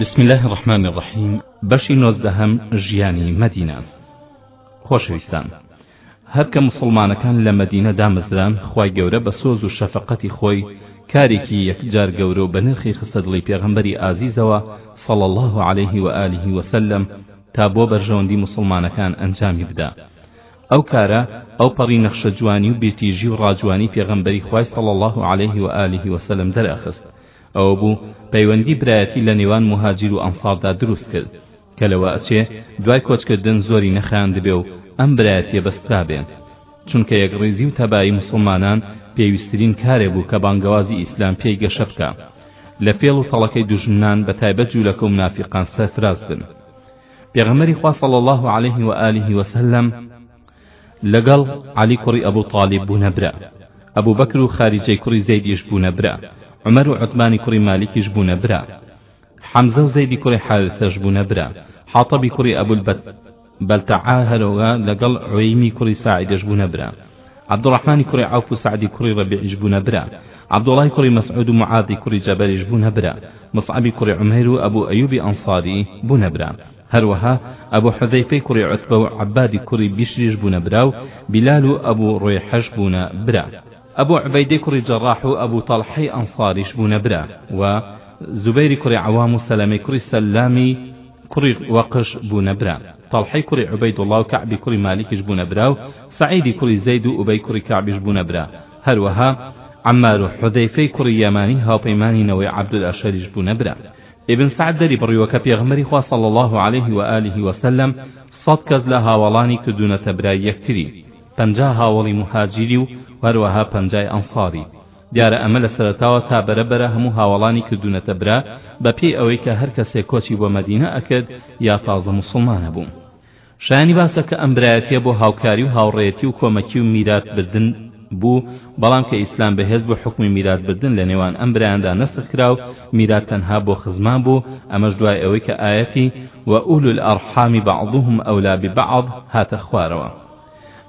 بسم الله الرحمن الرحیم بەشی نۆزدەهەم ژیانی مەدینە خۆشەویستان هەر کە مسلمانەکان لە مەدینە دامەزران خوای گەورە بە سۆز و شەفەقەتی خۆی کارێکی یەکجار گەورە و بەنرخی خستە دڵی پێغەمبەری ئازیزەوە صلی الله عليه و آله وسلم تا بۆ بەرژەوەندی مسلمانەکان ئەنجامی بدا ئەو کارە ئەو پەڕی نەخشە جوانی و بێتیژی و ڕاجوانی پێغەمبەری خوای صلی الله عليه و آله وسلم دەرەخست ئەوە بوو پەیوەندی برایەتی لە نێوان موهاجیر و ئەنساردا دروست کرد کە لەوە ئەچێ دوای کۆچکردن زۆری نەخایاندبێ و ئەم برایەتیە بەسترابێ چونکە یەکڕیزی و تەبایی موسڵمانان پێویسترین کارێ بوو کە بانگەوازی ئیسلام پێی گەشە بکا لە فێڵ و تەڵەکەی دوژمنان بە تایبەت جولەکە و منافیقان سەرفراز بن پێغەمبەری خوا صلی اللە علیه و آله و سلم لەگەڵ، عەلی کوڕی ئەبو تالیب، بوونە برا. ئەبو بەکر و خاریجەی کوڕی زەیدیش بوونە برا. عومەر و عوتمانی کوڕی مالیکیش بوونە برا. حەمزە و زەیدی کوڕی حارثەش بوونە برا. حاطەبی کوڕی ئەبول بەلتەعە هەروا لەگەڵ عویمی کوڕی ساعدەش بوونە برا. عەبدوڕەحمانی کوڕی عەوف و سەعدی کوڕی رەبیعیش بوونە برا. عەبدوڵای کوڕی مەسعود و معاذی کوڕی جەبەریش بوونە برا. مصعبی کوڕی عومەیر و ئەبو ئەیوبی ئەنصاری بوونە برا. هەروەها ئەبو حوذەیفەی کوڕی عوتبە و عەبادی کوڕی بیشریش بوونە برا و بیلال و ئەبو ڕوەیحەش بوونە برا. ئەبو عوبەیدەی کوڕی جەڕاح و ئەبو تەڵحەی ئەنساریش بوونە برا و زوبەیری کوڕی عەوام و سەلەمەی کوڕی سەلامی کوڕی وەقش بوونە برا. تەڵحەی کوڕی عوبەیدوڵڵا و کەعبی کوڕی مالیکیش بوونە برا و سەعیدی کوڕی زەید و ئوبەی کوڕی کەعبیش بوونە برا. هەروەها عەممار و حوذەیفەی کوڕی یەمانی هاوپەیمانی نەوەی عەبدولئەشهەریش بوونە برا. ئیبن سەعد دەریبڕیوە کە پێغەمبەری خوا صلی اللە علیه و آله و سلم سەد کەس لە هاوەڵانی کردوونەتە برای یەکتری، پەنجا هاوەڵی موهاجیری و هەروەها پەنجای ئەنصاری، دیارە ئەمە لە سەرەتاوە تا بەرە بەرە هەموو هاوەڵانی کردوونەتە برا بەپێی ئەوەی کە هەر کەسێک کۆچی بۆ مەدینە ئەکرد یا تازە موسڵمان ئەبوو. شایانی باسە کە ئەم برایەتیە بۆ هاوکاری و هاوڕێیەتی و کۆمەکی و میرات بردن بوو، بەڵام کە ئیسلام بەهێز بوو حوکمی میرات بردن لە نێوان ئەم برایاندا نەسخ کرا و میرات تەنها بۆ خزمان بوو، ئەمەش دوای ئەوەی کە ئایەتی، و اولی الارحام بعضهم اولی ببعض، هاتە خوارەوە.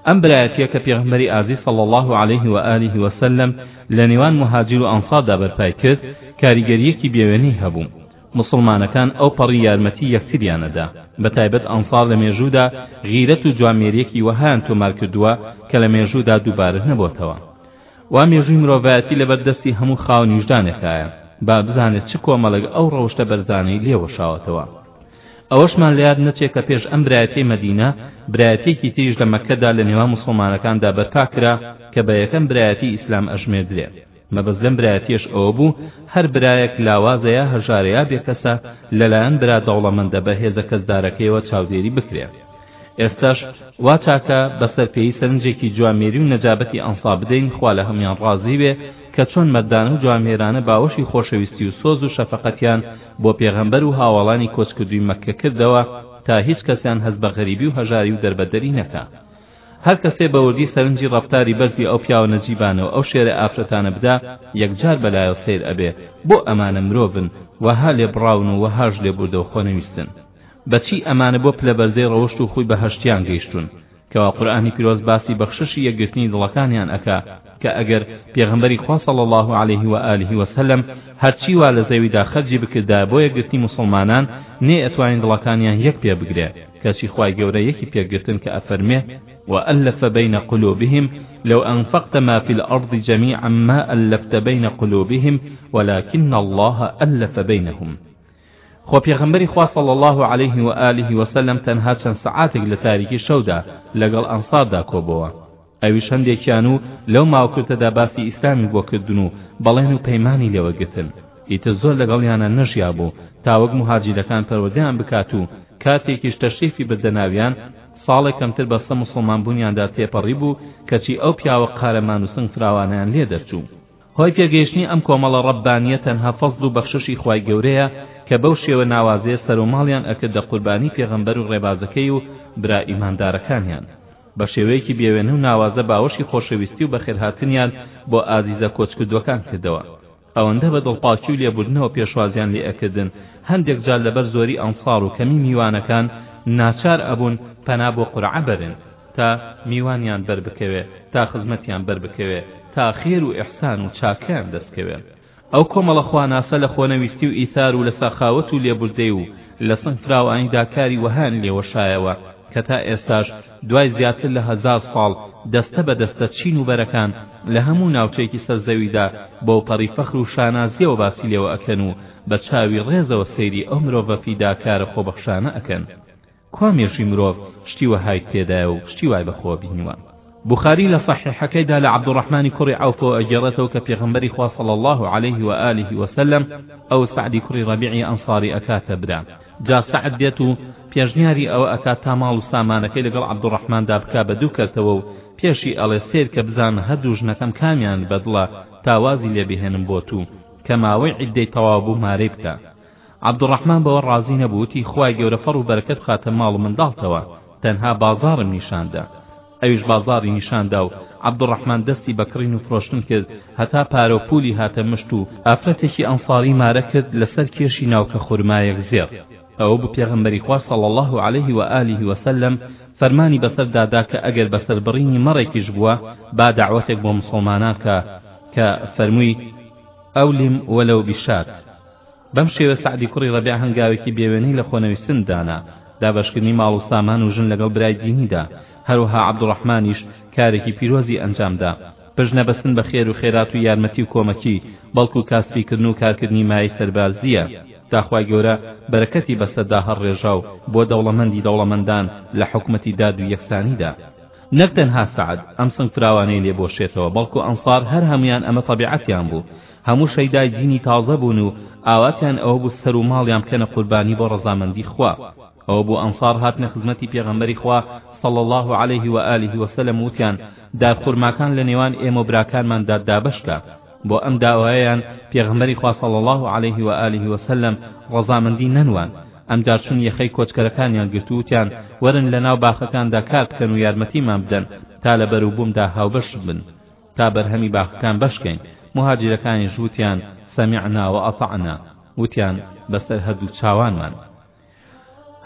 ئەم برایەتیە کە پێغەمبەری ئازیز صلی اللە علیه و آله و سلم لە نێوان مهاجر و ئەنصاردا بەرپای کرد کاریگەریەکی بێوێنەی هەبوو، موسڵمانەکان ئەوپەڕی یارمەتی یەکتریان ئەدا، بەتایبەت ئەنسار لە مێژوودا غیرەت و جوامێریەکی وەهایان تۆمار کردووە کە لە مێژوودا دووبارە نەبۆتەوە. وا مێژووی مرۆڤایەتی لەبەر دەستی هەموو خاوەن ویژدانێکایە با بزانێت چ کۆمەڵێک ئەو ڕەوشتە بەرزانەی لێ وەشاوەتەوە. ئەوەشمان لە یاد نەچێ کە پێش ئەم برایەتیەی مەدینە برایەتیەکی تریش لە مەککەدا لە نێوان موسڵمانەکاندا بەرپا کرا کە بە یەکەم برایەتی ئیسلام ئەژمێردرێ. مەبەست لەم برایەتیەش ئەوە بوو هەر برایەک لاوازە یا هەژارە یا بێکەسە لەلایەن برا دەوڵەمەندە بە هێزە کەسدارەکەیەوە چاودێری بکرێ ئێستاش وا چاکە بەسەر پێی سەرنجێکی جوامێری و نەجابەتی ئەنسا بدەین خوا لە هەموان ڕازی بێ کە چۆن مەردانە و جوامێرانە باوەشی خۆشەویستی و سۆز و شەفەقەتیان بۆ پێغەمبەر و هاوەڵانی کۆچکردووی مەککە کردەوە تا هیچ کەسیان هەست بە غەریبی و هەژاری و دەربەدەری نەکا هەر کەسێ بە وردی سەرنجی ڕەفتاری بەرزی ئەو پیاوە نەجیبانە و ئەو شێرە ئافرەتانە بدا یەکجار بە لایەو سەیر ئەبێ بۆ ئەمانە مرۆڤن وەها لێبڕاون و وەهاش لێبوردەو خۆنەویستن بە چی ئەمانە بۆ پلە بەرزەی ڕەوشت و خوی بەهەشتیان گەیشتون کەوا قورئانی پیرۆز باسی بەخششی یەکگرتنی دڵەکانیان ئەکا کە ئەگەر پێغەمبەری خوا صلی اللە علیه و آله و سلم هەرچی وا لە زەویدا خەرجی بکردایە بۆ یەکگرتنی موسڵمانان نەیئەتوانی دڵەکانیان یەک پێ بگرێ کەچی خوای گەورە یەکی پێکگرتن کە ئەفەرمێ، وەئەلەفە بەینە قلوبهم لەو ئەنفەقتە ما فی الارض جمیعا ما ئەلەفتە بەینە قلوبهم ولکن اللە ئەلەفە بەینهم خۆ پێغەمبەری خوا صلی اللە علیه و آله وسلم تەنها چەند سەعاتێک لە تاریکی شەودا لەگەڵ ئەنصاردا کۆبۆوە ئەویش هەندێکیان و لەو ماوکرتەدا باسی ئیسلامی بۆ کردن و بەڵێن و پەیمانی لێوە گرتن ئیتر زۆر لەگەڵیانا نەژیابوو تا وەک موهاجیرەکان پەروەردەیان بکات و کاتێکیش تەشریفی بردە ناویان ساڵێک کەمتر بەسە موسڵمان بوونیاندا تێپەڕی بوو کەچی ئەو پیاوە قارەمان و سنگ فراوانەیان لێ دەرچوو هۆی پێگەیشتنی ئەم کۆمەڵە ڕەببانیە تەنها فەزڵ و بەخششی خوای گەورەیە کە بەو شێوە ناوازەیە سەرو ماڵیان ئەکردە قوربانی پێغەمبەر و ڕێبازەکەی و برا ئیماندارەکانیان بە شێوەیەکی بێ وێنە و ناوازە باوەشی خۆشەویستی و بەخێرهاتنیان بۆ ئازیزە کۆچکردووەکان کردەوە. ئەوەندە بە دڵپاکی و لێبوردنەوە پێشوازیان لێ ئەکردن، هەندێک جار لەبەر زۆری ئەنسار و کەمی میوانەکان ناچار ئەبوون پەنا بۆ قورعە بەرن تا میوانیان بەر بکەوێ، تا خزمەتیان بەر بکەوێ، تا خێر و ئیحسان و چاکەیان دەست کەوێ. ئەو کۆمەڵە خواناسە لە خۆنەویستی و ئیثار و لە ساخاوەت و لێبوردەی و لە سەنگفراوانیدا کاری وەهایان لێ وەشایەوە کە تا ئێستاش دوای زیاتر لە هەزار ساڵ دەستە بە دەستە چین و بەرەکان لە هەموو ناوچەیەکی سەر زەویدا بەوپەڕی فەخر و شانازییەوە باسی لێوە ئەکەن و بە چاوی ڕێزەوە سەیری ئەو مرۆڤە فیداکارە خۆبەخشانە ئەکەن کوا مێشوی مرۆڤ شتی وەهایت تێدایە و شتی وای بەخۆوە بینیوە؟ بوخاری لە صەحیحەکەیدا لە عەبدولڕەحمانی کوڕی عەوفەوە ئەگێڕێتەوە کە پێغەمبەری خوا صلی اللە علیە و آله و سلم ئەو سەعدی کوڕی ڕەبیعی ئەنصاری ئەکاتە برا جا سەعد دێت و پێشنیاری ئەوە ئەکات تا ماڵ و سامانەکەی لەگەڵ عەبدولڕەحماندا بکا بە دوو کەرتەوە و پێشی ئەڵێ سەیرکە بزانم هەردوو ژنەکەم کامیانت بەدڵە تا وازی لێبهێنم بۆت و کە ماوەی عیددەی تەواو بوو مارەی بکە عەبدوڕەحمان بەوە ڕازی نەبوو وتی، خوای گەورە فەڕ و بەرەکەت بخاتە ماڵ و منداڵتەوە، تەنها بازاڕم نیشان دە. ئەویش بازاڕی نیشان دا و عەبدوڕەحمان دەستی بە کڕین و فرۆشتن کرد هەتا پارە و پوولی هاتە مشت و ئافرەتێکی ئەنساری مارە کرد لەسەر کێشی ناوکە خورمایەک زێڕ ئەوە بوو پێغەمبەری خوا صلی اللە علیه و آله و سلم فەرمانی بەسەر دا دا کە ئەگەر بەسەر بڕینی مەڕێکیش بووە با دەعوەتێک بۆ موسڵمانان کا کە فەرمووی، أولم ولو بشاة، بەم شێوە سەعدی کوڕی ڕەبیع هەنگاوێکی بێوێنەی لە خۆنەویستن دانا، دابەشکردنی ماڵ و سامان و ژن لەگەڵ برای دینیدا، هەروەها عەبدوڕەحمانیش کارێکی پیرۆزی ئەنجامدا، پشت نەبەستن بە خێر و خێرات و یارمەتی و کۆمەکی، بەڵکو کاسبیکردن و کارکردنی مایەی سەربازییە، تا خوای گەورە بەرەکەتی بەسەردا هەڵڕێژا و بووە دەوڵەمەندی دەوڵەمەندان لە حکومەتی داد و یەکسانیدا. نەک تەنها سەعد ئەم سنگ فراوانەی لێ بۆشێتەوە، بەڵکو ئەنسار هەر هەموویان ئەمە تەبیعەتیان بوو، هەموو شەیدای دینی تازە بوون و ئاواتیان ئەوە بوو سەر و ماڵیان بکەنە قوربانی بۆ ڕەزامەندی خوا ئەوە بوو ئەنصار هاتنە خزمەتی پێغەمبەری خوا صلی اللە علیه و آله و سلم وتیان دار خورماکان لە نێوان ئێمە و براکانماندا دابەشکە بۆ ئەم داوایەیان پێغەمبەری خوا صلی اللە علیه و آله و سلم ڕەزامەندی نەنواند ئەمجار چون یەخەی کۆچکەرەکانیان گرت و وتیان وەرن لەناو باخەکاندا کار بکەن و یارمەتیمان بدەن تا لە بەروبومدا هاوبەش بن تا بەرهەمی باخەکان بەشکەین، موهاجیرەکانیش وتیان، سمعنا و اطعنا، وتیان، بەسەر هەردوو چاوانمان.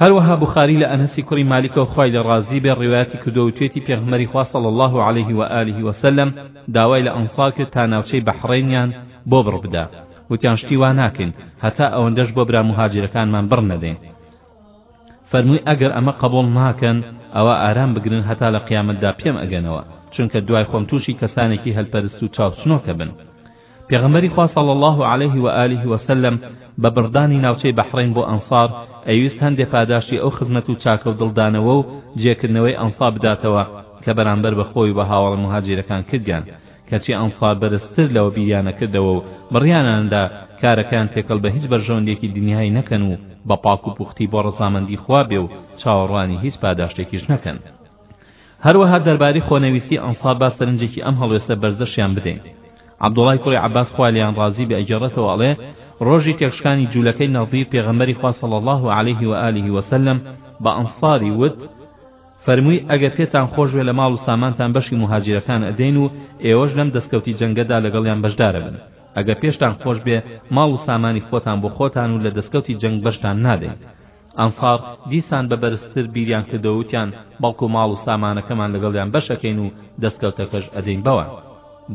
هەروەها بوخاری لە ئەنەسی کوڕی مالیکەوە خوای لێ ڕازی بێ ڕیوایەتی کردووە وتوێتی پێغەمبەری خوا صلی اللە علیه و آله و سلم داوای لە ئەنصار کرد تا ناوچەی بەحڕەینیان بۆ بڕبدا وتیان شتی وا ناکەین هەتا ئەوەندەش بۆ برا موهاجیرەکانمان بڕ نەدەین فەرمووی ئەگەر ئەمە قەبوڵ ناکەن ئەوا ئارام بگرن هەتا لە قیامەتدا پێم ئەگەنەوە چونکە دوای خۆم تووشی کەسانێکی هەلپەرست و چاوچنۆک ئەبن پێغەمبەری خوا صلی الله علیه و آله و سلم بە بڕدانی ناوچەی بەحڕین بۆ ئەنصار ئەویست هەندێ پاداشتی ئەو خزمەت و چاکە و دڵدانەوە و جێکردنەوەی ئەنصار بداتەوە کە بەرامبەر بە خۆی و بە هاوەڵە موهاجیرەکان کردیان کەچی ئەنسار بەرزتر لەوە بیریانە کردەوە و بڕیاناندا کارەکەیان تێکەڵ بە هیچ بەرژەوەندیەکی دنیایی نەکەن و بە پاک و پوختی بۆ ڕەزامەندی خوا بێ و چاوەڕوانی هیچ پاداشتێکیش نەکەن هەروەها دەربارەی خۆنەویستی ئەنسار با سەرنجێکی ئەم هەڵوێستە بەرزەشیان بدەین عەبدوڵای کوڕی عەباس خوا لێیان ڕازی بێ ئەگێڕێتەوە ئەڵێ ڕۆژی تێکشکانی جولەکەی نەضیر پێغەمبەری خوا صلی الله علیه و آله و سلم بە ئەنصاری وت فەرمووی، ئەگەر پێتان خۆش بێ لە ماڵ و سامانتان بەشی موهاجیرەکان ئەدەین و ئێوەش لەم دەسکەوتی جەنگەدا لەگەڵیان بەشدارەبن، ئەگەر پێشتان خۆش بێ ماڵ و سامانی خۆتان بۆ خۆتان و لە دەسکەوتی جەنگ بەشتان نادەین. ئەنسار دیسان بە بەرزتر بیریان کردەوە وتیان، بەڵکو ماڵ و سامانەکەمان لەگەڵیان بەش ئەکەین و دەسکەوتەکەش ئەدەین بەوان.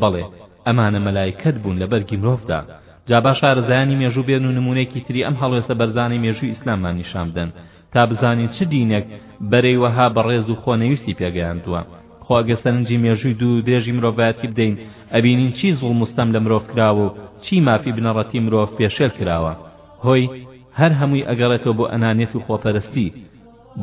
بەڵێ، ئەمانە مەلائیکەت بوون لە بەرگی مرۆڤدا. جا با شارەزایانی مێژوو بێن و نموونەیەکی تری ئەم هەڵوێستە بەرزانەی مێژووی ئیسلاممان نیشان بدەن، تا بزانین چ دینێک بەرەی وەها بەڕێز و خۆنەویستی پێگەیاندووە خۆ ئەگەر سەرنجی مێژووی دوور و درێژی مرۆڤایەتی بدەین ئەبینین چی زوڵم و ستەم لە مرۆڤ کراوە و چی مافی بنەڕەتی مرۆڤ پێشێل کراوە هۆی هەر هەمووی ئەگەڕێتەوە بۆ ئەنانیەت و خۆپەرستی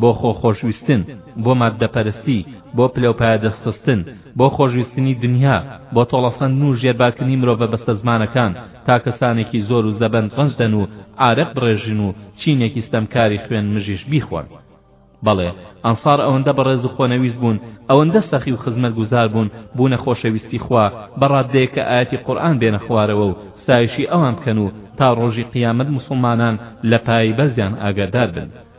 بۆ خۆ خۆشویستن بۆ ماددەپەرستی بۆ پلەوپایە دەستخستن بۆ خۆشویستنی دنیا بۆ تۆڵەسەندن و ژێربارکردنی مرۆڤە بەستەزمانەکان تا کەسانێکی زۆر و زەبەند ڕەنج دەن و عارەق بڕێژن و چینێکی ستەمکاری خوێن مژیش بیخۆن. بەڵێ، ئەنسار ئەوەندە بەڕێز و خۆنەویست بوون، ئەوەندە سەخی و خزمەتگوزار بوون، بوونە خۆشەویستی خوا، بە ڕاددەیەک کە ئایەتی قورئان بێنە خوارەوە و ستایشی ئەوان بکەن و تا ڕۆژی قیامەت موسڵمانان لە پایەی بەرزیان ئاگادار بن.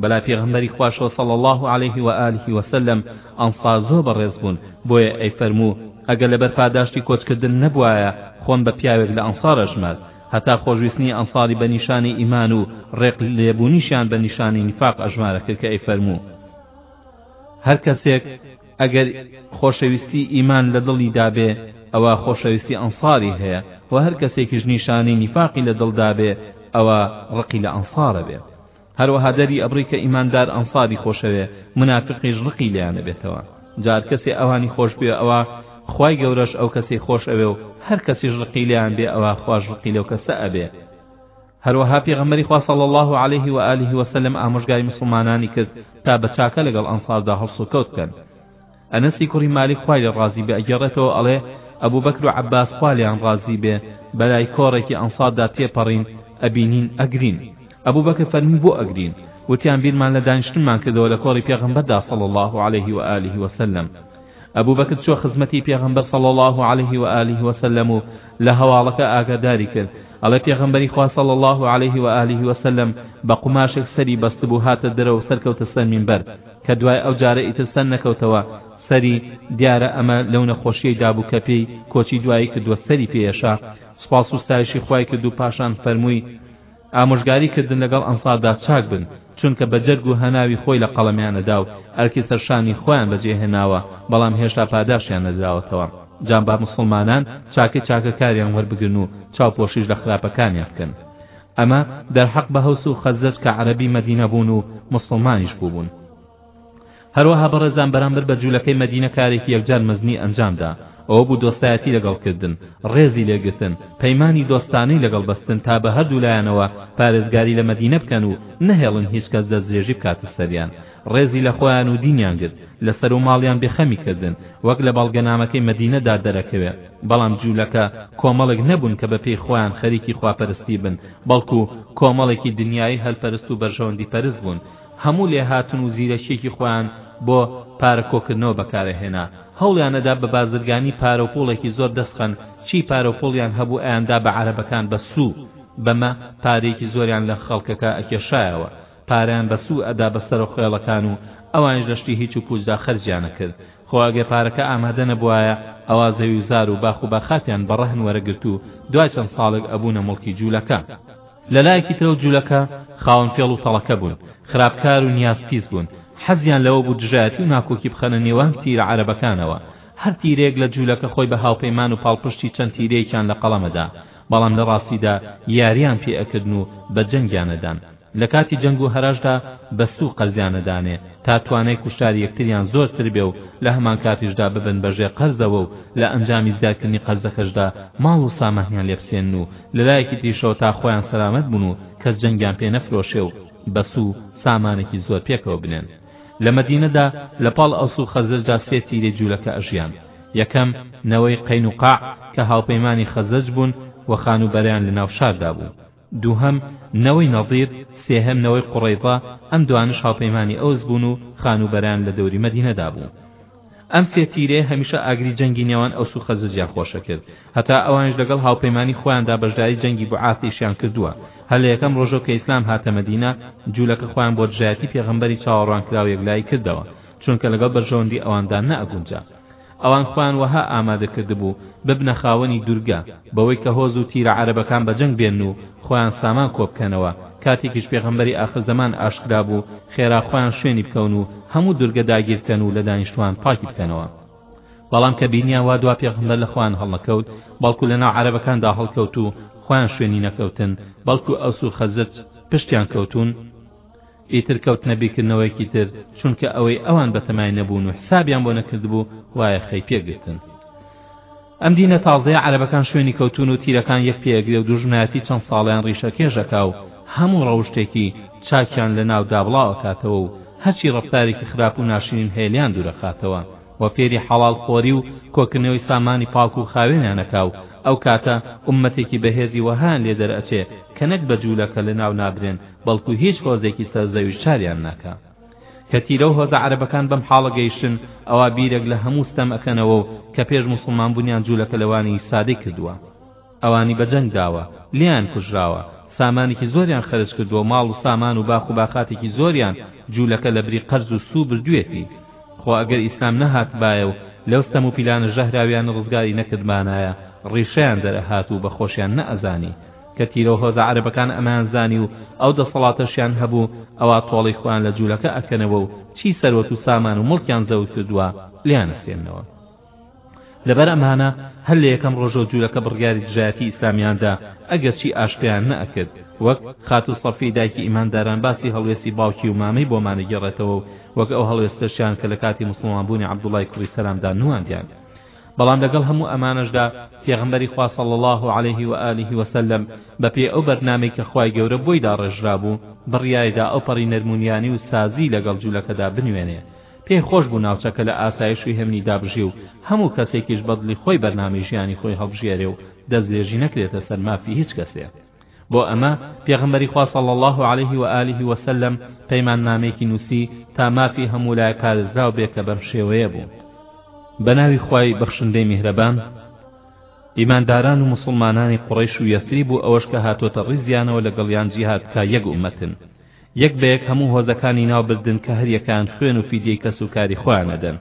بەلای پێغەمبەری خواشەوە صلی اللە علیه و آله و سلم ئەنصار زۆر بەڕێز بوون بۆیە ئەیفەرموو ئەگەر لەبەر پاداشتی کۆچکردن نەبوایە خۆم بە پیاوێک لە ئەنصار ئەژمارد هەتا خۆشویستنی ئەنصاری بە نیشانی ئیمان و ڕێق لێبوونیشیان بە نیشانی نیفاق ئەژمارەکرد کە ئەیفەرموو هەر کەسێک ئەگەر خۆشەویستی ئیمان لە دڵی دابێ ئەوا خۆشەویستی ئەنصاری هەیە وە هەر کەسێکیش نیشانەی نیفاقی لە دڵ دابێ ئەوا ڕقی لە ئەنصارە بێ هەروەها دەری ئەبڕی کە ئیماندار ئەنصاری خۆشەوێ منافقیش ڕقی لێیانە بێتەوە جا هەر کەسێ ئەوانی خۆش بوێ ئەوا خوای گەورەش ئەو کەسەی خۆش ئەوێ و هەر کەسیش ڕقی لێیان بێ ئەوا خواش ڕقی لەو کەسە ئەبێ هەروەها پێغەمبەری خوا صلی اللە علیه و آله و سلم ئامۆژگاری موسڵمانانی کرد تا بە چاکە لەگەڵ ئەنصاردا هەڵسوکەوت بکەن ئەنەسی کوڕی مالیک خوای لێ ڕازی بێ ئەگێڕێتەوە ئەڵێ ئەبو بەکر و عەباس خوا لێیان ڕازی بێ بەلای کۆڕێکی ئەنصاردا تێپەڕین ئەبینین ئەگرین ئەبو بەکر فەرمووی بۆ ئەگرین وتیان بیرمان لە دانیشتنمان کردەوە لە کۆڕی پێغەمبەردا صلی اللە علیه و آله و سلم ئەبو بەکر چوە خزمەتی پێغەمبەر صلی اللە علیه و آله و سلم و لە هەواڵەکە ئاگاداری کرد ئەڵێ پێغەمبەری خوا صلی اللە علیه و آله و سلم بە قوماشێک سەری بەستبوو هاتە دەرەوە و سەرکەوتە سەر مینبەر کە دوای ئەو جارە ئیتر سەر نەکەوتەوە سەری دیارە ئەمە لەو نەخۆشیەی دابوو کە پێی کۆچی دوایی کردوە سەری پێیەشا سپاس و ستایشی خوای کرد و پاشان فەرمووی ئامۆژگاری کردن لەگەڵ ئەنساردا چاک بن، چونکە بە جەرگ و هەناوی خۆی لە قەڵەمیانەدا و ئەرکی سەرشانی خۆیان بەجێ هێناوە، بەڵام هێشتا پاداشتیان نەدراوەتەوە. جا با موسڵمانان چاکەی چاکەکاریان وەربگرن و چاوپۆشیش لە خراپەکانیان بکەن. ئەمە دەرحەق بە هەوس و خەزرەج کە عەرەبی مەدینە بوون و موسڵمانیش بووبوون. هەروەها بەڕێزان بەرامبەر بە جولەکەی مەدینە کارێکی یەکجار مەزنی ئەنجامدا ئەوە بوو دۆستایەتی لەگەڵ کردن ڕێزی لێگرتن پەیمانی دۆستانەی لەگەڵ بەستن تا بە هەردوو لایەنەوە پارێزگاری لە مەدینە بکەن و نەهێڵن هیچ کەس دەستدرێژی بکاتە سەریان ڕێزی لە خۆیان و دینیان گرت لە سەر و ماڵیان بێخەمی کردن وەک لە بەڵگەنامەکەی مەدینەدا دەرەکەوێ بەڵام جولەکە کۆمەڵێک نەبوون کە بە پێی خۆیان خەریکی خواپەرستی بن بەڵکو کۆمەڵێکی دنیایی هەلپەرست و بەرژەوەندی پەرست بوون هەموو لێهاتن و زیرەکیەکی خۆیان بۆ پارە کۆکردنەوە بەکارەهێنا هەوڵیانەدا بە بازرگانی پارەو پوڵێکی زۆر دەسخەن چی پارەو پوڵیان هەبوو ئەیاندا بە عەرەبەکان بە سوو بەمە پارەیەکی زۆریان لە خەڵکەکە ئەکێشایەوە پارەیان بە سوو ئەدا بە سەرۆ خوێڵەکان و ئەوانیش لە شتی هیچ و پوچدا خەرجیان ئەکرد خۆ ئەگەر پارەکە ئامادە نەبوایە ئەوا زەوی و زار و باخ و باخاتیان بە ڕەهن وەرەگرت و دوای چەند ساڵێک ئەبوونە موڵکی جوولەکە. لە لایەکی ترەوە جولەکە خاوەن فێڵ و تەڵەکە بوون، خراپکار و نیازپیس بوون، حەزیان لەوە بوو دژایەتی و ناکۆکی بخەنە نێوان تیرە عەرەبەکانەوە، هەر تیرەیەک لە جولەکە خۆی بە هاوپەیمان و پاڵپشتی چەند تیرەیەکیان لە قەڵەم ئەدا، بەڵام لە ڕاستیدا یاریان پێ ئەکردن و بە جەنگیان ئەدان، لە کاتی جەنگ و هەراشدا بەستوو قەرزیان ئەدانێ تا توانای کوشتاری یەکتریان زۆر تر بێ و لە هەمان کاتیشدا ببن بە ژێر قەرزەوە و لە ئەنجامی زیادکردنی قەرزەکەشدا ماڵ و سامانیان لێ بسێنن و لە لایەکی تریشەوە تا خۆیان سەلامەت بوون و کەس جەنگیان پێ نەفرۆشێ و بەس و سامانێکی زۆر پێکەوە بنێن لە مەدینەدا لە پاڵ ئەوس و خەزرەجدا سێ تیرەی جوولەکە ئەژیان یەکەم نەوەی قەینوقاع کە هاوپەیمانی خەزرەج بوون و خانووبەرەیان لە ناو شاردا بوو دووهەم نەوەی نەضیر سێهەم نەوەی قوڕەیضە ئەم دوانش هاوپەیمانی ئەوس بوون و خانووبەرەیان لە دەوری مەدینەدا بوو ئەم سێ تیرەیە هەمیشە ئاگری جەنگی نێوان ئەوس و خەزرجیان خۆشە کرد هەتا ئەوانش لەگەڵ هاوپەیمانی خۆیاندا بەشداری جەنگی بعاثیشیان کردووە هەر لە یەکەم ڕۆژەو کە ئیسلام هاتە مەدینە جوولەکە خۆیان بۆ دژایەتی پێغەمبەری چاوەڕوانکراو یەکلایی کردەوە چونکە لەگەڵ بەرژەوەندی ئەواندا نەئەگونجا ئەوان خۆیان وەها ئامادە کردبوو ببنە خاوەنی دورگە بەوەی کە هۆز و تیرە عەرەبەکان بە جەنگ بێن و خۆیان سامان کۆ بکەنەوە، کاتێکیش پێغەمبەری ئاخر زەمان ئاشکرا بوو، خێرا خۆیان شوێنی بکەون و هەموو دورگە داگیر بکەن و لە دانیشتوان پاکی بکەنەوە. بەڵام کە بینیان وا دوا پێغەمبەر لە خۆیان هەڵنەکەوت، بەڵکو لە ناو عەرەبەکاندا هەڵکەوت و خۆیان شوێنی نەکەوتن، بەڵکو ئەوس و خەزرج پشتیان کەوتوون، ئیتر کەوتنە بیرکردنەوەیەکی تر، چونکە ئەوەی ئەوان بەتەمای نەبوون و حسابیان بۆ نەکردبوو، وایە خەی پێ گرتن. ئەم دینە تازەیە عەرەبەکان شوێنی کەوتوون و تیرەکان یەک پێ ئەگرێ و دوژمنایەتی چەند ساڵەیان ڕیشەکێش ئەکا و هەموو ڕەوشتێکی چاکیان لە ناودا بڵاو ئەکاتەوە و هەرچی ڕەفتارێکی خراپ و ناشرین هەیە لێیان دوور ئەخاتەوە و فێری حەڵاڵ خۆری و کۆکردنەوەی سامانی پاک و خاوێنیان ئەکا و ئەو کاتە ئوممەتێکی بەهێزی وەهایان لێ دەرئەچێ کە نەک بە جوولەکە لە ناو نابرێن بەڵکو هیچ هۆزێکی سەر زەویش چاریان ناکا کە تیرەو هۆزە عەرەبەکان بەم حاڵە گەیشتن ئەوا بیرێک لە هەموو ستەم ئەکەنەوە و کە پێش موسڵمان بونیان جولەکە لەوانی سادەی کردوە ئەوانی بە جەنگ داوە لێیان کوژراوە سامانێکی زۆریان خەرج کردوە ماڵ و سامان و باخ و باخاتێکی زۆریان جولەکە لە بری قەرز و سو بردوێتی خۆ ئەگەر ئیسلام نەهاتبایە و لەو ستەم و پیلانە ژەهراویانە ڕزگاری نەکردمانایە ڕیشەیان دەرئەهات و بە خۆشیان نەئەزانی کە تیرەو هۆزە عەرەبەکان ئەمەیان زانی و ئەو دەسەڵاتەشیان هەبوو ئەوا تۆڵەی خۆیان لە جولەکە ئەکەنەوە و چی سەروەت و سامان و موڵکیان زەوت کردووە لێیان ئەسێننەوە لەبەر ئەمانە هەر لە یەکەم ڕۆژەو جولەکە بڕیاری دژایەتی ئیسلامیان دا ئەگەرچی ئاشکرایان نەئەکرد وەک خاتوو سەفی دایکی ئیمانداران باسی هەڵوێستی باوکی و مامەی بۆمان ئەگێڕێتەوە و وەک ئەو هەڵوێستەشیان کە لە کاتی موسڵمان بوونی عەبدوڵای کوڕی سەلامدا نواندیان بەڵام لەگەڵ هەموو ئەمانەشدا پێغەمبەری خوا صلی اللە علیه و آله و سلم بەپێی ئەو بەرنامەی کە خوای گەورە بۆی داڕێژرابوو بڕیاریدا ئەوپەڕی نەرمونیانی و سازی لەگەڵ جولەکەدا بنوێنێ پێی خۆش بوو ناوچەکە لە ئاسایش و هێمنی دابژی و هەموو کەسێکیش بەدڵی خۆی بەرنامەی ژیانی خۆی هەڵبژێرێ و دەستدرێژی نەکرێتە سەر مافی هیچ کەسێ بۆ ئەمە پێغەمبەری خوا صلی اللە علیه و آله و سلم پەیماننامەیەکی نووسی تا مافی هەموو لایەک پارێزراو بێ کە بەم شێوەیە بوو بە ناوی خوای بەخشندەی میهرەبان ئیمانداران و مسلمانانی قڕیش و یەسریب و ئەوەش کە هاتۆتە ڕیزیانەوە لەگەڵیان جیهاد بکا یەک ئومەتن یەک بە یەک هەموو هۆزەکانی ناو بردن کە هەر یەکەیان خوێن و فیدیەی کەس و کاری خۆیان ئەدەن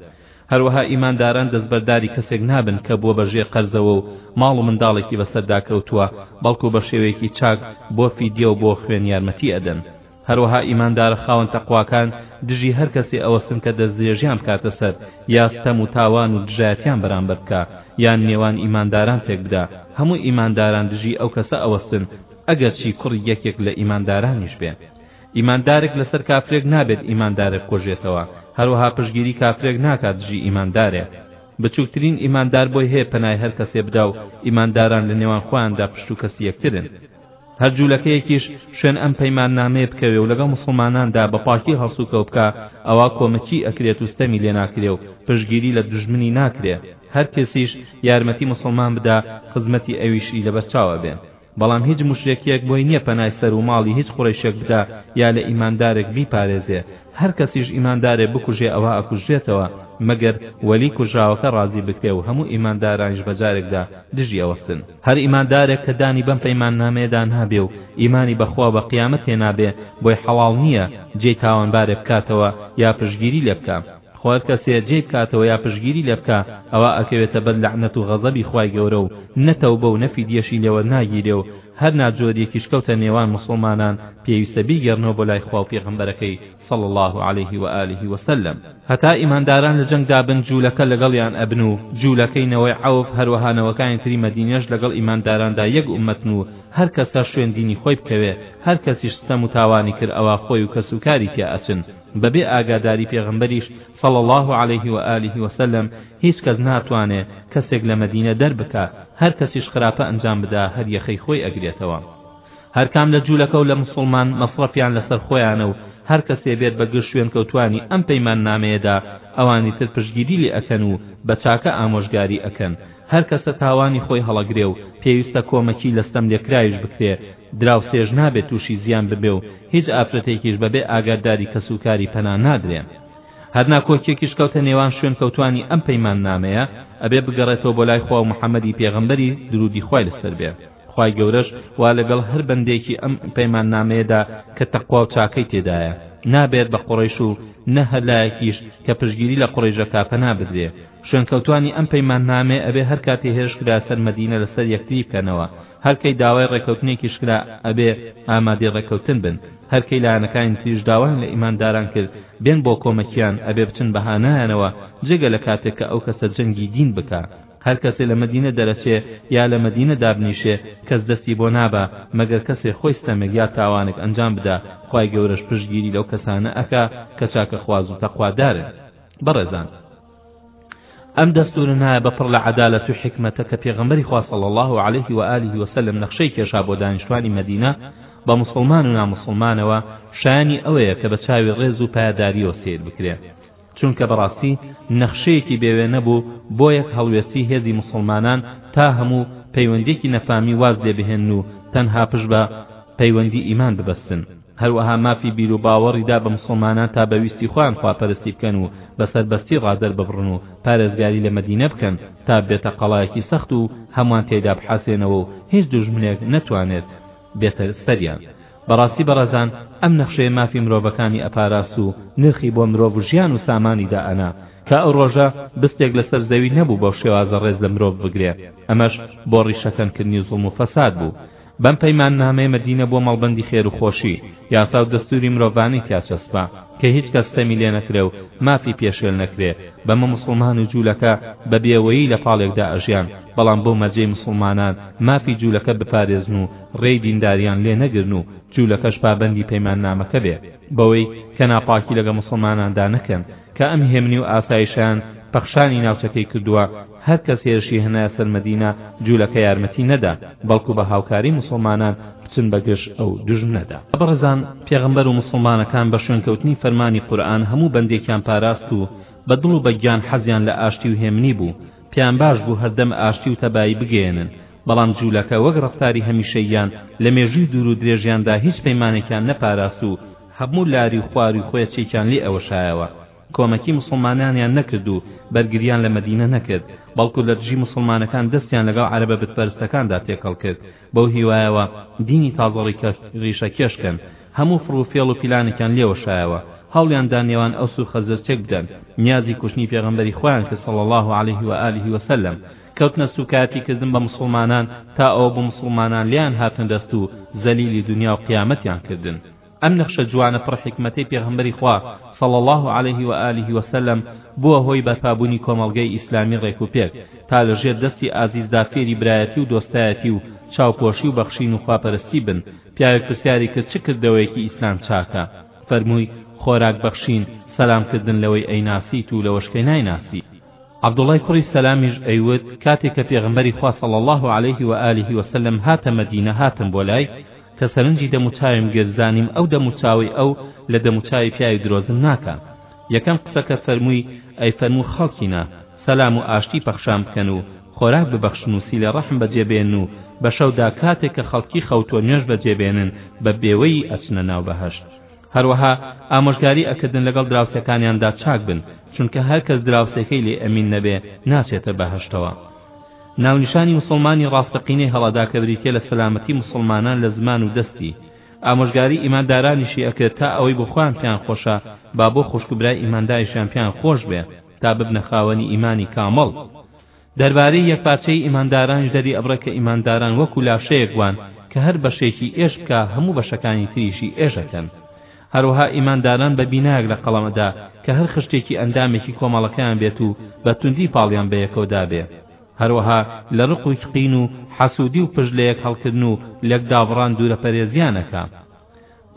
هەروەها ئیمانداران دەستبەرداری کەسێک نابن کە بووە بە ژێر قەرزەوە و ماڵ و منداڵێکی بەسەردا کەوتووە بەڵکو بە شێوەیەکی چاک بۆ فیدیە و بۆ خوێن یارمەتی ئەدەن هەروەها ئیماندارە خاوەن تەقواکان دژی هەر کەسێ ئەوەستن کە دەستدرێژیان بکاتە سەر یا ستەم و تاوان و دژایەتیان بەرامبەر بکا یان نێوان ئیمانداران تێک بدا هەموو ئیمانداران دژی ئەو کەسە ئەوەستن ئەگەرچی کوڕی یەکێک لە ئیماندارانیش بێ ئیماندارێک لەسەر کافرێک نابێت ئیماندارێک کوژێتەوە هەروەها پشتگیری کافرێک ناکات دژی ئیماندارێ بچوکترین ئیماندار بۆی هەیە پەنای هەر کەسێ بدا و ئیمانداران لە نێوان خۆیاندا پشت و کەسی یەکترن هەر جولەکەیەکیش شوێن ئەم پەیماننامەیە بکەوێ و لەگەڵ موسڵماناندا بە پاکی هەڵسوکەو بکا ئەوا کۆمەکی ئەکرێت و ستەمی لێ ناکرێ و پشتگیری لە دوژمنی ناکرێ هەر کەسیش یارمەتی موسڵمان بدا خزمەتی ئەویشی لەبەرچاو ئەبێ بەڵام هیچ موشریکیەک بۆی نیە پەنای سەر و ماڵی هیچ قوڕەیشێک بدا یا لە ئیماندارێک بیپارێزێ هەر کەسیش ئیماندارێ بکوژێ ئەوا ئەکوژرێتەوە مەگەر وەلی کوژراوەکە ڕازی بکرێ و هەموو ئیماندارانیش بە جارێکدا دژی ئەوەستن هەر ئیماندارێک کە دانی بەم پەیماننامەیەدا نابێ و ئیمانی بە خوا و بە قیامەت هێنابێ بۆی حەڵاڵ نیە جێی تاوانبارێ بکاتەوە یا پشتگیری لێ بکا خۆ هەر کەسێ جێی بکاتەوە یا پشتگیری لێ بکا ئەوا ئەکەوێتە بەر لەعنەت و غەزەبی خوای گەورە و نە تەوبە و نە فیدیەشی لێ وەرناگیرێ و هەر ناجۆریەکیش کەوتە نێوان موسڵمانان پێویستە بیگەڕنەوە بۆ لای خوا و پێغەمبەرەکەی صلی اللە علیه و آله و سلم هەتا ئیمانداران لە جەنگدا بن جوولەکە لەگەڵیان ئەبن و جوولەکەی نەوەی عەوف هەروەها نەوەکانی تری مەدینەش لەگەڵ ئیمانداراندا یەک ئوممەتن و هەر کەسە شوێن دینی خۆی بکەوێ هەر کەسیش ستەم و تاوانی کرد ئەوا خۆی و کەس و کاری تیا ئەچن بەبێ ئاگاداری پێغەمبەریش صلی اللە علیه و آله و سلم هیچ کەس ناتوانێ کەسێک لە مەدینە دەربکا هەر کەسیش خراپە ئەنجام بدا هەر یەخەی خۆی ئەگرێتەوە هەر کام لە جولەکە و لە موسڵمان مەسڕەفیان لەسەر خۆیانە و هەر کەسێ بێت بە گژ شوێنکەوتوانی ئەم پەیماننامەیەدا ئەوانی تر پشتگیری لێ ئەکەن و بە چاکە ئامۆژگاری ئەکەن هەر کەسە تاوانی خۆی هەڵەگرێ و پێویستە کۆمەکی لە ستەملێکراویش بکرێ دراوسێش نابێ تووشی زیان ببێ و هیچ ئافرەتێکیش بەبێ ئاگاداری کەسوکاری پەنا نادرێ. هەر ناکۆکیەکیش کەوتە نێوان شوێنکەوتوانی ئەم پەیماننامەیە ئەبێ بگەڕێتەوە بۆ لای خواو محمدی پێغەمبەری درودی خوای لەسەر بێ خوای گەورەش وا لەگەڵ هەر بەندەیەکی ئەم پەیماننامەیەدا کە تەقواو چاکەی تێدایە نابێت بە قوڕەیش و نە هەر لایەکیش کە پشتگیری لە قوڕەیشەکا پەنا بدرێ شوێنکەوتوانی ئەم پەیماننامەیە ئەبێ هەرکاتی هێرش کرا سەر مەدینە لەسەر یەکتری بکەنەوە هەر کەی داوای ڕێکەوتنێکیش کرا ئەبێ ئامادەی ڕێکەوتن بن، هەر کەی لایەنەکانی تریش داوایان لە ئیمانداران کرد بێن بۆ کۆمەکیان ئەبێ بچن بە هانایانەوە جێگە لە کاتێک کە ئەو کەسە جەنگی دین بکا هەر کەسێ لە مەدینە دەرەچێ یا لە مەدینە دابنیشێ کەس دەستی بۆ نابا مەگەر کەسێ خۆی ستەمێک یا تاوانێک ئەنجام بدا خوای گەورەش پشتگیری لەو کەسانە ئەکا کە چاکەخواز و تەقوادارن. بەڕێزان. ئەم دەستورە نایە بە پڕ لە عەدالەت و حکمەتە کە پێغەمبەری خوا صلی الله علیه و آله و سلم نەخشەی کێشا بۆ دانیشتوانی مەدینە بە مسلمان و نامسلمانەوە شایانی ئەوەیە کە بە چاوی ڕێز و پایەداریەوە سیر بکرێ چونکە بەڕاستی نەخشەیەکی بێوێ نەبوو بۆ یەک هەڵوێستی هێزی مسلمانان تا هەموو پەیوەندێکی نەفامی واز لێ بهێن و تەنها پشت بە پەیوەندی ئیمان ببەستن هەروەها مافی بیروباوەڕی دا بە موسڵمانان تا بە ویستی خۆیان خواپەرستی بکەن و بە سەربەستی ڕا دەرببڕن و پارێزگاری لە مەدینە بکەن تا ببێتە قەڵایەکی سەخت و هەموان تێیدا بحەسێنەوە و هیچ دوژمنێک نەتوانێت بێتە سەریان بەڕاستی بەڕێزان ئەم نەخشەیە مافی مرۆڤەکانی ئەپاراست و نرخی بۆ مرۆڤ و ژیان و سامانی دا ئەنا کە ئەو ڕۆژە بستێک لەسەر زەوی نەبوو بەو شێوازە ڕێز لە مرۆڤ بگرێ ئەمەش بۆ ڕیشەکەنکردنی زوڵم و فەساد بوو بەم پەیماننامەیە مەدینە بووە مەڵبەندی خێر و خۆشی، یاسا و دەستووری مرۆڤانەی تیا چەسپا، کە هیچ کەس ستەمی لێ نەکرێ و مافی پێشێل نەکرێ، بەمە موسڵمان و جوولەکە بە بێوەیی لە پاڵێکدا ئەژیان، بەڵام بەو مەرجەی موسڵمانان مافی جوولەکە بپارێزن و رێی دینداریان لێ نەگرن و جوولەکەش پابەندی پەیماننامەکە بێ، بەوەی کە ناپاکی لەگەڵ موسڵماناندا نەکەن، کە ئەم هێمنی و ئاسایشەیان پەخشانی ناوچەکەی کردووە، هەر کەس هێرشی هێنایە سەر مەدینە جولەکە یارمەتی نەدا بەڵکو بە هاوکاری موسڵمانان بچن بە گژ ئەو دوژمنەدا. بەڕێزان پێغەمبەر و موسڵمانەکان بە شوێنکەوتنی فەرمانی قورئان هەموو بەندێکیان پاراست و بە دڵ و بە گیان حەزیان لە ئاشتی و هێمنی بوو پێیان باش بوو هەردەم ئاشتی و تەبایی بگەیەنن بەڵام جولەکە وەک ڕەفتاری هەمیشەییان لە مێژووی دوور و درێژیاندا هیچ پەیمانێکیان نەپاراست و هەموو لاری و خواری و خوێچێکیان لێ ئەوەشایەوە کۆمەکی موسڵمانانیان نەکرد و بەرگریان لە مەدینە نەکرد بەڵکو لە دژی موسڵمانەکان دەستیان لەگەڵ عەرەبە بت پەرستەکاندا تێکەڵ کرد بەو هیوایەوە دینی تازە ڕیشە کێش کەن هەموو فڕ و فێڵ و پیلانێکیان لێوەشایەوە هەوڵیان دا نێوان ئەوس و خەزرەج تێک بدەن نیازی کوشتنی پێغەمبەری خۆیان کرد صلی اللە علیه و آله و سلم کەوتنە سوکایەتی کردن بە موسڵمانان تا ئەوە بوو موسڵمانان لێیان هاتنە دەست و زەلیلی دنیا و قیامەتیان کردن ئەم نەخشە جوانە پڕ حیکمەتەی پێغەمبەری خوا صلی اللە علیه و آله و سلم بووە هۆی بەرپابوونی کۆمەڵگەی ئیسلامی ڕێک و پێک تا لە ژێر دەستی ئازیزدا فێری برایەتی و دۆستایەتی و چاوپۆشی و بەخشین و خواپەرستی بن پیاوێک پرسیاری کرد چ کردەوەیەکی ئیسلام چاکە فەرمووی خۆراک بەخشین سەلام کردن لەوەی ئەیناسیت و لەوەش کەی نایناسی عەبدوڵای کوڕی سەلامیش ئەیوت، کاتێ کە پێغەمبەری خوا صلی اللە علیه و آله و سلم هاتە مەدینە هاتم بۆ لای، کە سەرنجی دەموچاویم گرت زانیم ئەو دەموچاوەی ئەو لە دەموچاوی پیاوی درۆزن ناکا. یەکەم قسە کە فەرمووی، ئەی فەرموو خەڵکینە، سەلام و ئاشتی پەخشان بکەن و خۆراک ببەخشن و سیلە ڕەحم بەجێ بێنن و بە شەودا کاتێ کە خەڵکی خەوتووە نوێژ بەجێ بێنن بە بێوەیی ئەچنە ناو بەهەشت. هەروەها ئامۆژگاری ئەکردن لەگەڵ دراوسێکانیاندا چاک بن چونکە هەرکەس دراوسێکەی لێ ئەمین نەبێ ناچێتە بەهەشتەوە ناونیشانی موسڵمانی ڕاستەقینەی هەڵەدا کە بریتیە لە سەلامەتی موسڵمانان لە زمان و دەستی ئامۆژگاری ئیماندارانیشی ئەکرد تا ئەوەی بۆ خۆیان پێیان خۆشە با بۆ خوشک و برای ئیماندایشیان پێیان خۆش بێ تا ببنە خاوەنی ئیمانی کامڵ دەربارەی یەکپارچەیی ئیماندارانیش دەری ئەبڕێ کە ئیمانداران وەکو لاشەیەک وان کە هەر بەشێکی ئێش بکا هەموو بەشەکانی تریشی ئێش ئەکەن هەروەها ئیمانداران بە بینایەک لە قەڵەم ئەدا کە هەر خشتێکی ئەندامێکی کۆمەڵەکەیان بێت و بە توندی پاڵیان بە یەکەوە دابێ هەروەها لە ڕق و چقین و حەسوودی و پشت لە یەک هەڵکردن و لێکدابڕان دوورە پەرێزیان ئەکا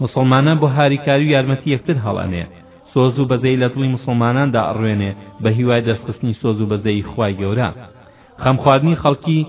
موسڵمانان بۆ هاریکاری و یارمەتی یەکتر هەڵئەنێ سۆز و بەزەیی لە دڵی موسڵماناندا ئەڕوێنێ بە هیوای دەستخستنی سۆز و بەزەیی خوای گەورە خەم خواردنی خەڵکی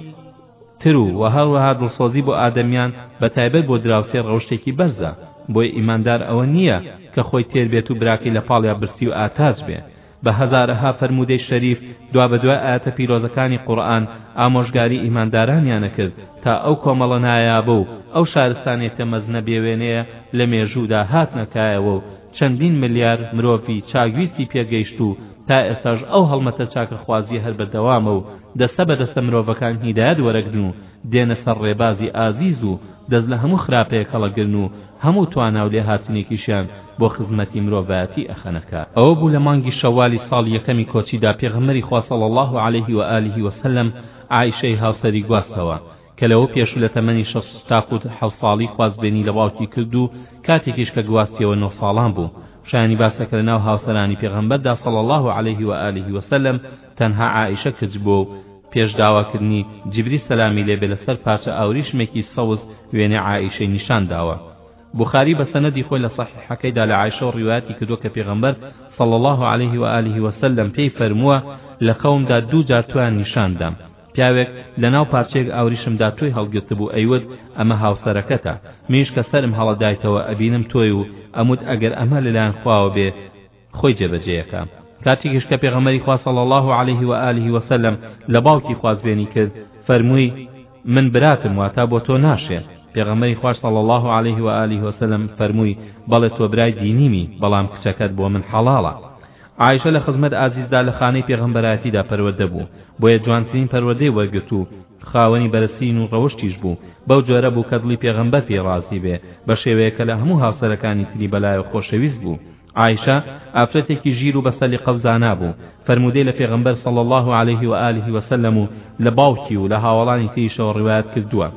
تر و وە هەروەها دڵسۆزی بۆ ئادەمیان بە تایبەت بۆ دراوسێ ڕەوشتێکی بەرزە بۆیە ئیماندار ئەوە نییە کە خۆی تێر بێت و براکەی لە پاڵیا برسی و ئاتاج بێ بە هەزارەها فەرموودەی شەریف دوابەدوای ئایەتە پیرۆزەکانی قورئان ئامۆژگاری ئیماندارانیان ئەکرد تا ئەو کۆمەڵە نایابە و ئەو شارستانیەتە مەزنە بێوێنەیە لە مێژوودا هاتنە کایەوە و چەندین ملیار مرۆڤی چاکویستی پێگەیشت و تا ئێستاش ئەو هەڵمەتە چاکەخوازیە هەر بەردەوامە و دەستە بە دەستە مرۆڤەکان هیدایەت وەرەگرن و دێنە سەر ڕێبازی ئازیز و دەست لە هەموو خراپەیەک هەڵەگرن و هەموو توانا و لێهاتنێکیشیان بۆ خزمەتی مرۆڤایەتی ئەخەنە کار. ئەوە بوو لە مانگی شەوالی ساڵی یەکەمی کۆچیدا پێغەمبەری خوا صلی اللە علیه و آله و سلم عائیشەی هاوسەری گواستەوە کە لەوە پێشوو لە تەمەنی شەست تا خود حەوت ساڵی خوازبێنی لە باوکی کرد و کاتێکیش کە گواستیەوە نۆ ساڵان بوو. شایانی باسە کە لەناو هاوسەرانی پێغەمبەردا صلی اللە علیه و آله و سلم تەنها عائیشە کچ بووە و پێش داواکردنی جبری سەلامی لێبێ لەسەر پارچە ئاوریشمێکی سەوز وێنەی عائیشەی نیشان داوە بوخاری بە سەنەدی خۆی لە صحیحەکەیدا لە عائیشەوە ڕیوایەتی کردووە کە پێغەمبەر صلی اللە علیه و آله و سلم پێی فەرمووە لە خەومدا دوو جار تۆیان نیشان دام پیاوێک لەناو پارچەیەک ئاوریشمدا تۆی هەڵگرتبوو ئەیوت ئەمە هاوسەرەکەتە منیش کە سەرم هەڵەدایتەوە ئەبینم تۆی و ئەموت ئەگەر ئەمە لەلایەن خواوە بێ خۆی جێبەجێیەکە. کاتێکیش کە پێغەمبەری خوا صلی اللە علیه و آله و سلم لە باوکی خوازبێنی کرد فەرمووی، من براتم واتا بۆ تۆ ناشێ، پێغەمبەری خواش صلی اللە علیه و آله و سلم فەرمووی، بەڵێ تۆ برای دینیمی، بەڵام کچەکەت بۆ من حەڵاڵە. عائیشە لە خزمەت ئازیزدا لە خانەی پێغەمبەرایەتیدا پەروەردە بوو، بۆیە جوانترین پەروەردەی وەرگرت و خاوەنی بەرزترین و ڕەوشتیش بوو، بەو جۆرە بوو کە دڵی پێغەمبەر پێی ڕازی بێ، بە شێوەیەک کە لە هەموو هاوسەرەکانی تری بەلایەوە خۆشەویست بوو. عائیشە ئافرەتێکی ژیر و بە سەلیقە و زانا بوو، فەرموودەی لە پێغەمبەر صلی اللە علیه و آله و سلم و لە باوکی و لە هاوەڵانی تریشەوە ڕیوایەت کردووە.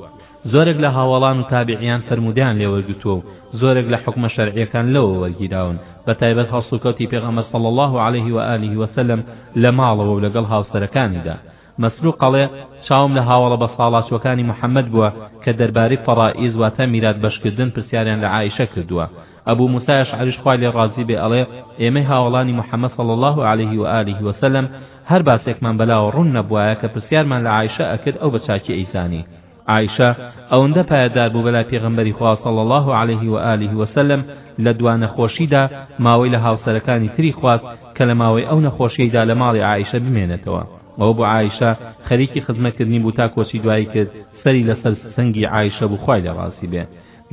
زۆرێک لە هاوەڵان و تابعیان فەرموودەیان لێ وەرگرتووە و زۆرێک لە حوکمە شەرعییەکان لەوە وەرگیراون، بە تایبەت هەڵسوکەوتی پێغەمبەر صلی اللە علیه و آله و سلم لە ماڵەوە و لەگەڵ هاوسەرەکانیدا، مەسرووق ئەڵێ، چاوم لە هاوەڵە بەساڵاچووەکانی محەمەد بووە کە دەربارەی فەرائیز واتە میرات بەشکردن پرسیاریان لە عائیشە کردووە. ئەبوو موسای ئەشعەریش خوای لێ ڕازی بێ ئەڵێ، ئێمەی هاوەڵانی محەمەد صلی اللە علیه و آله و سلم هەر باسێکمان بەلاوە ڕوون نەبووایە کە پرسیارمان لە عائیشە ئەکرد ئەو بە چاکی ئەیزانی. عائیشە ئەوەندە پایەدار بوو بەلای پێغەمبەری خوا صلی اللە علیه و آله و سلم لە دوا نەخۆشیدا ماوەی لە هاوسەرەکانی تری خواست کە لە ماوەی ئەو نەخۆشیەیدا لە ماڵی عائیشە بمێنێتەوە ئەوە بۆ عائیشە خەریکی خزمەتکردنی بوو تا کۆچی دوایی کرد سەری لەسەر سنگی عائیشە بوو خوای لێ ڕازی بێ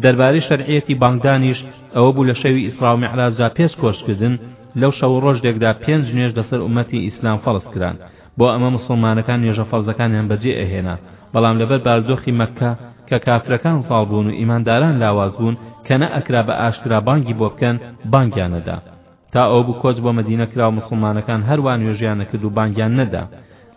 دەربارەی شەرعیەتی بانگدانیش ئەوە بوو لە شەوی ئیسرا و میعراجدا پێش کۆچکردن لەو شەو و ڕۆژێکدا پێنج نوێژ لەسەر ئوممەتی ئیسلام فەرزکران بۆ ئەمە موسڵمانەکان نوێژە فەرزەکانیان بەجێ ئەهێنا بەڵام لەبەر بارودۆخی مەککە کە کافرەکان زاڵ بوون و ئیمانداران لاواز بوون کە نەئەکرا بە ئاشکرا بانگی بۆ بکەن بانگیان نەدا تا ئەو بوو کۆچ بۆ مەدینە کرا و موسڵمانەکان هەروا نوێژیان نەکرد و بانگیان نەدا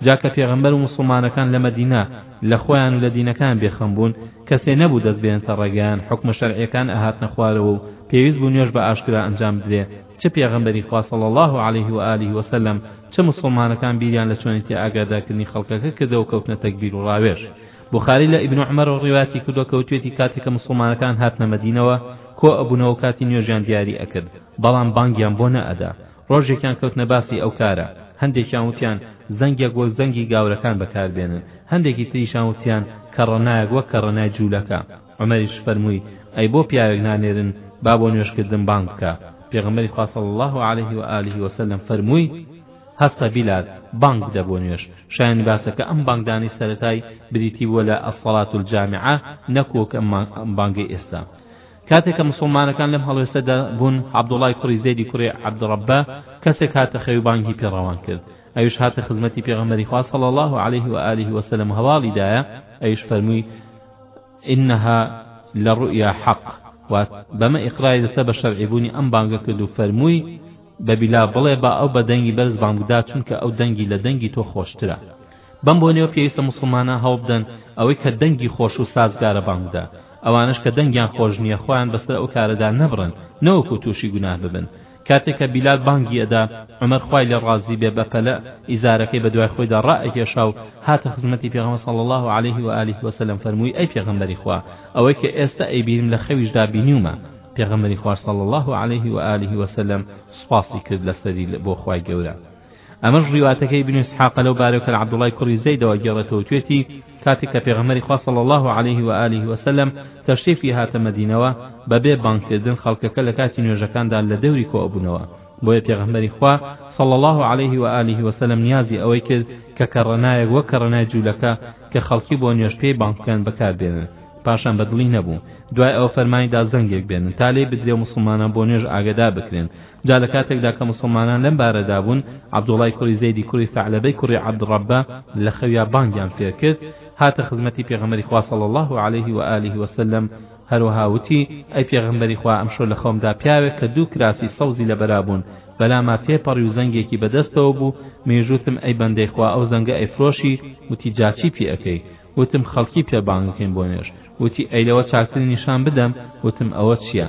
جا کە پێغەمبەر و موسڵمانەکان لە مەدینە لە خۆیان و لە دینەکان بێخەم بوون کەسێ نەبوو دەست بێنتە ڕێگەیان حکومە شەرعیەکان ئەهاتنە خوارەوە و پێویست بوو نوێژ بە ئاشکرا ئەنجام بدرێ چ پێغەمبەری خوا صلی اللە علیه و آله و سلم چ موسڵمانەکان بیریان لە چۆنێتی ئاگادارکردنی خەڵکەکە کردەوە کەوتنە تەکبیر و ڕاوێژ بوخاری لە ابن عمر ڕیواتی کردوە کە وتوێتی کاتێک کە موسڵمانەکان هاتنە مەدینەوە کۆ ئەبونەوە کاتی نوێژیان دیاری ئەکرد بەڵام بانگیان بۆ نەئەدا ڕۆژێکیان کەوتنە باسی ئەو کارە هەندێکیان وتیان زەنگێک وەک زەنگی گاورەکان بەکاربێنن هەندێکی تریشان وتیان کەڕەنایەک وەک کەڕەنای جولەکە عومەریش فەرمووی، ئەی بۆ پیاوێک نانێرن با بۆ نوێژکردن بانگ بکا، پێغەمبەری خوا صلی اللە علیه و آله و سلم فەرمووی، هەستە بیلال بانگ بدە بۆ نوێژ، شایانی باسە کە ئەم بانگدانەی سەرەتای بریتی بووە لە الصلاة الجامعە نەک وەک ئەم بانگەی ئێستا. کاتێک کە موسڵمانەکان لەم هەڵوێستەدا بوون عەبدوڵڵای کوڕی زەیدی کوڕی عەبد رەبە کەسێک هاتە خەوی بانگی پێ ڕەوان کرد ئەویش هاتە خزمەتی پێغەمبەری خوا صلی اللە علیه و آله و سلم هەواڵی دایە ئەویش فەرمووی انها لرؤیا حق و بەمە ئیقراری لەسەر بە شەرعی بوونی ئەم بانگە کرد و فەرمووی بە بیلال بڵێ با ئەو بە دەنگی بەرز بانگ بدا چونکە ئەو دەنگی لە دەنگی تۆ خۆشترە بەم بۆنەوە پێویستە موسڵمانان هەوڵبدەن ئەوەی کە دەنگی خۆش و سازگارە بانگ بدا ئەوانەش کە دەنگیان خۆش نییە خۆیان بەسەر ئەو کارەدا نەبڕن نەوەکو تووشی گوناه ببن کاتێ کە بیلال بانگی ئەدا عومەر خوای لێ ڕازی بێ بە پەلە ئیزارەکەی بە دوای خۆیدا ڕائەکێشا و هاتە خزمەتی پێغەمبەر صلی اللە علیه و آله و سلم فەرمووی ئەی پێغەمبەری خوا ئەوەی کە ئێستە ئەیبینم لە خەویشدا بینیومە پێغەمبەری خواش صلی اللە علیه و آله و سلم سوپاسی کرد لەسەری بۆ خوای گەورە ئەمەش ڕیواتەکەی ابن اسحاق لەو بارەوکە لە عبداللە کوڕی زەیدەوە گێڕێتەوە توێتی کاتێک کە پێغەمبەری خوا صلی الله علیه و آله و سلم تەشریفی هاتە مەدینەوە بەبێ بانگ کردن خەڵکەکە لە کاتی نوێژەکاندا لە دەوری کۆبوونەوە بۆیە پێغەمبەری خوا صلی الله علیه و آله و سلم نیازی ئەوەی کرد کە کەڕەنایەک وەک کەڕەنای جوولەکە کە خەڵکی بۆ نوێژ پێی بانگ بکەن بەکار بێنن پاشان بەدڵی نەبوو دوای ئەو فەرمانیدا زەنگێک بێنن تا لێی بدرێ و مسلمانان بۆ نوێژ ئاگەدار بکرێن جا لە کاتێکدا کە موسڵمانان لەم بارەدا بوون، عەبدوڵای کوڕی زەیدی کوڕی ثەعلەبەی کوڕی عەبد ڕەبە لە خەویا بانگیان فێر کرد، هاتە خزمەتی پێغەمبەری خوا صلی اللە علیه و آله و سلم، هەروەها وتی، ئەی پێغەمبەری خوا ئەمشەو لە خەومدا پیاوێک کە دوو کراسی سەوزی لەبەرا بوون بەلاما تێپەڕی و زەنگێکی بە دەستەوە بوو، منیش وتم ئەی بەندەی خوا ئەو زەنگە ئەیفرۆشی؟ وتی جا چی پێ ئەکەی؟ وتم خەڵکی پێ بانگ ئەکەین بۆ نوێژ، وتی ئەی لەوە چاکتری نیشان بدەم؟ وتم ئەوە چییە؟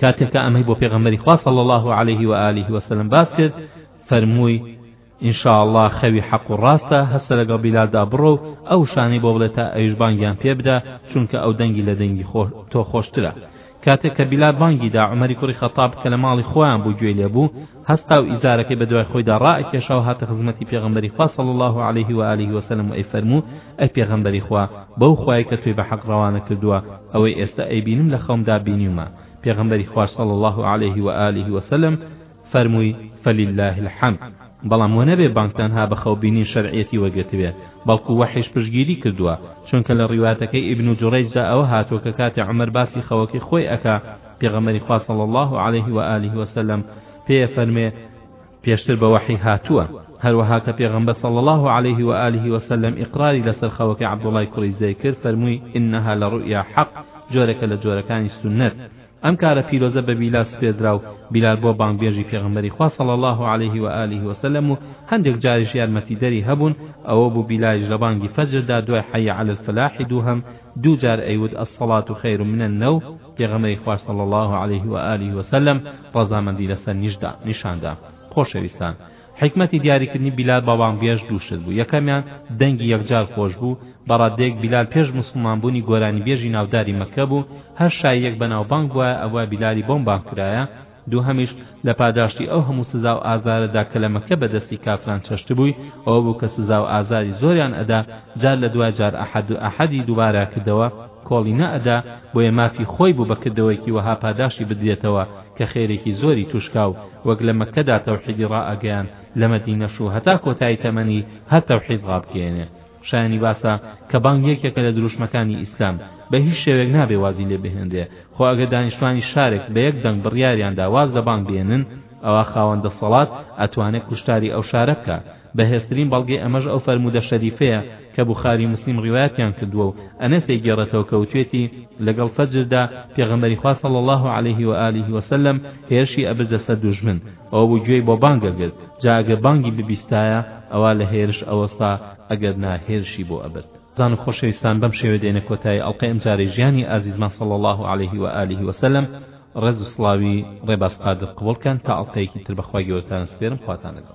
کاتێک کە ئەمەی بۆ پێغەمبەری خوا صلی الله علیه و آله و سلم باس کرد فەرمووی ان شاء الله خەوی حەق و ڕاستە هەستە لەگەڵ بیلالدا بڕۆ و ئەو شانەی بۆ بڵێ تا ئەویش بانگیان پێ بدە چونکە ئەو دەنگی لە دەنگی خۆ تۆ خۆشترە کاتێک کە بیلال بانگی دا عمری کوڕی خەتاب کە لە ماڵی خۆیان بوو گوێی لێ بوو هەستا و ئیزارەکەی بەدوای خۆیدا ڕائەکێشا و هاتە خزمەتی پێغەمبەری خوا صلی اللە علیه و آله و سلم و ئەیفەرموو، ئەی پێغەمبەری خوا، بەو خوایەی کە تۆی بە حەق ڕەوانە کردووە، ئەوەی ئێستە ئەیبینم لە خەومدا بینیومە. پێغەمبەری خواش صلی اللە علیه و آله و سلم فەرمووی، فللە الحمد. بەڵام وەنەبێ بانگ تەنها بە خەوبینین شەرعیەتی وەرگرتبێ، بەڵکو وەحیش پشتگیری کردووە، چونکە لە ڕیواتەکەی ئیبن جورەیجدا ئەوە هاتووە کە کاتێ عومەر باسی خەوەکەی خۆی ئەکا، پێغەمبەری خوا صلی اللە علیه و آله و سلم پێ فەرمێ پێشتر بە وەحی هاتووە هەروەها کە پێغەمبەر صلی الله علیه و آله و سلم ئیقراری لەسەر خەوەکەی عبداللە کوڕی زەید کرد فەرمووی انها لرؤیا حق جۆرەکە لە جۆرەکانی سنت ئەم کارە پیرۆزە بە بیلال سپێردرا و بیلال بۆ بانگبێژی پێغەمبەری خوا صلی الله علیه و آله و سلم و هەندێک جاریش یارمەتیدەری هەبوون ئەوە بوو بیلالیش لە بانگی فەجردا دوای حی علی الفلاح دووهەم دوو جار ئەیوت الصلاة خیر من النوم پێغەمبەری خوا صلی اللە علیه و آله و سلم ڕەزامەندی لەسەر نیشدا، نیشاندا. خۆشەویستان! حیکمەتی دیاریکردنی بیلال بە بانگبێژ دوو شت بوو، یەکەمیان، دەنگی یەکجار خۆش بوو، بە ڕادەیەک بیلال پێش موسڵمان بوونی گۆرانیبێژی ناوداری مەککە بوو، هەر شاییەک بەناوبانگ بوایە ئەوا بیلالی بۆم بانگ کرایە، دووهەمیش لە پاداشتی ئەو هەموو سزا و ئازارەدا کە لە مەککە بە دەستی کافران چەشتبووی ئەوە بوو کە سزا و ئازاری زۆریان ئەدا جار لە دوای جار ئەحەد و ئەحەدی دووبارە کردەوە کۆڵی نەئەدا بۆیە مافی خۆی بوو بە کردەوەیەکی وەها پاداشتی بدرێتەوە کە خێرێکی زۆری توشکا و وەک لە مەککەدا تەوحیدی ڕائەگەیاند لە مەدینەش و هەتا کۆتایی تەمەنی هەر تەوحید ڕابگەیەنێ شایانی باسە کە بانگ یەکێکە لە دروشمەکانی ئیسلام، بە هیچ شێوەیەک نابێ وازی لێ بهێنرێ، خۆ ئەگەر دانیشتوانی شارێک بە یەک دەنگ بڕیاریان دا واز لە بانگ بهێنن، ئەوا خاوەن دەسەڵات ئەتوانێ کوشتاری ئەو شارە بکا، بەهێزترین بەڵگەی ئەمەش ئەو فەرموودە شەریفەیە کە بوخاری و موسلیم ڕیوایەتیان کردووە و ئەنەس ئەیگێڕێتەوە کە وتوێتی، لەگەڵ فەجردا پێغەمبەری خوا صلی اللە علیه و آله و سلم هێرشی ئەبردە سەر دوژمن، ئەوە بوو گوێی بۆ بانگ ئەگرت جا ئەگەر بانگی ببیستایە ئەوا لە هێرش ئەوەستا ئەگەر نا هێرشی بۆ ئەبرد. زانو خۆشەویستان بەم شێوەیە دێنە کۆتایی ئەڵقەی ئەمجارەی ژیانی ئازیزمان صلی اللە علیه و آله و سلم ڕێز و سڵاوی ڕێباز قادر قبوڵکەن تا ئەڵقەیەکی تر بەخوای گەورەتان ئەسپێرم خواتان لەگەڵ.